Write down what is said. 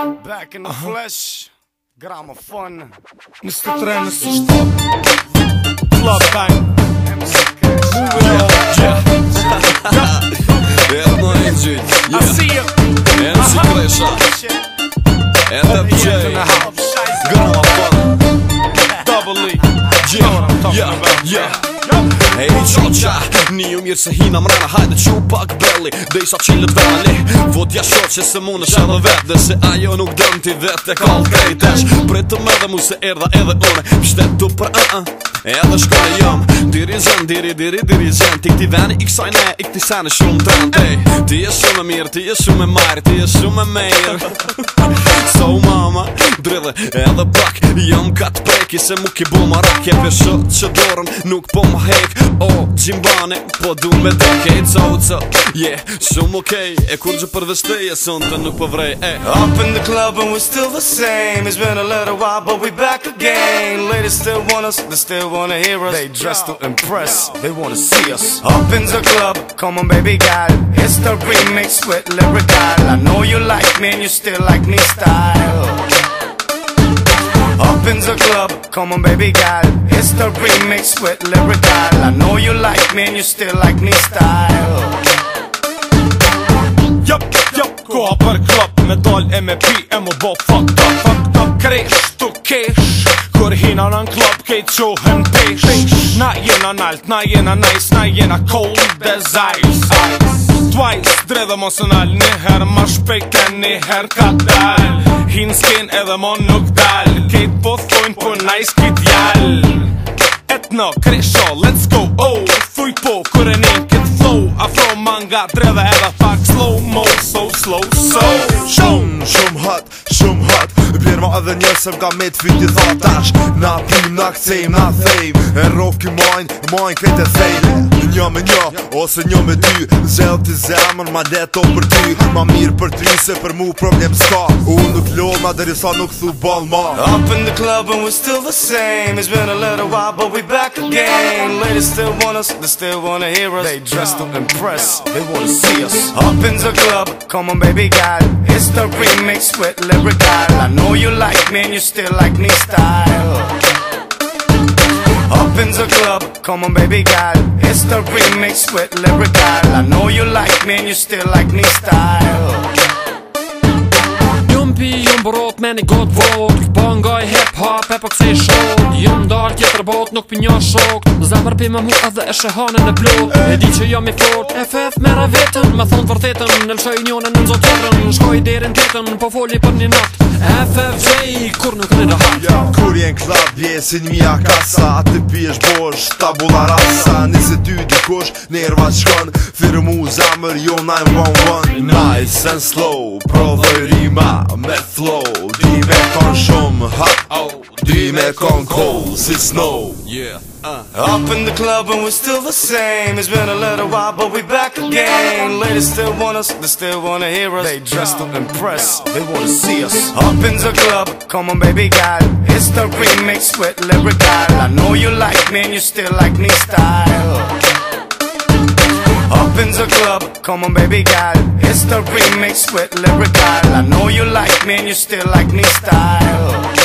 Back in the uh-huh. flesh, gramophone. Mr. Trainer System. Club Bang. Move it on. Yeah. Это I see you. Энджи Клэша. Это Double E. Yeah, yeah, yeah. Ej, qoqa, një mirë se hina mrena Hajde që pak belli, dhe sa qillet veli ja shoqe se mund është edhe vetë Dhe se ajo nuk dëmë ti vetë e kallë krejtesh Pre të me dhe mu se erda edhe une Pështet të për a-a, edhe shkoj jam Diri diri, diri, diri zën Ti këti veni i kësaj ne, i këti sene shumë të Ti e shumë e mirë, ti e shumë e marë Ti e shumë e mejrë So edhe pak jam kat preki se muk i bu marok e pje shë që dorën nuk po më hejk o, qim bane, po dun me deket so, so, yeah, shumë okej e kur gju përvesteja sëntë, nuk po vrej Up in the club and we're still the same It's been a little while but we back again Ladies still want us, they still wanna hear us They dressed to impress, they wanna see us Up in the club, come on baby guy It's the remix with Lyrical I know you like me and you still like me style a club Come on baby girl It's the remix with Lyrical I know you like me and you still like me style Yup, yup, koha për klop Me doll e me pi e mu bo fucked up Fucked up kresh, tu kesh Kur hina në klop ke i quhen pesh Na jena nalt, na jena nice Na jena cold as ice Twice, dredhe mos në al her ma shpejke, një her ka dal Hin skin edhe mo nuk dal Kejt po thot jem po nice kid jall Etno, kresho, let's go, oh Thuj po, kore një kët flow Afro manga, dre dhe pak slow mo So slow, so Shum, shum hot, shum hot Pjerma edhe njo se m'ka me t'fyti tha' tash Na pjim, na kësejm, na thejm E roki majnë, majnë krejt e thejm Një me një, ose një me ty Zelti zemër, ma neto për ty Ma mirë për ty, se për mu problem s'ka Unë nuk lolë, ma dërisa nuk thubal ma Up in the club and we're still the same It's been a little while but we back again Ladies still want us, they still wanna hear us They dressed up and press, they wanna see us Up in the club, come on baby got it It's the remix with Lyrical I know you like me and you still like me style Up in the club, come on baby girl It's the remix with Lyrical I know you like me and you still like me style Rapi ju mbrot me një god vot Po nga i hip hop e po kësi shok Ju ndar kje për bot nuk për një shok Zabar për më mu edhe e shëhane në plot E di që jam i flot FF mera vetën Me thonë të vërtetën Në lëshoj njone në nëzot shkoj derin të rënë Po foli për një nëtë FFJ kur nuk në në hap ja, Kur jenë klab vjesin mi a kasa A të pjesh bosh tabula rasa Nisë ty di kosh nërva të shkon Firmu zamër jo 9 Nice and slow Pro dhe rima me med flow De vekkene som hot, de vekkene cold, it's snow yeah. Uh. Up in the club and we're still the same It's been a little while but we back again Ladies still want us, they still wanna hear us They dress to impress, they wanna see us Up in the club, come on baby God It's the remix with Lyrical I know you like me and you still like me style Up in the club, come on baby girl It's the remix with lyrical I know you like me and you still like me style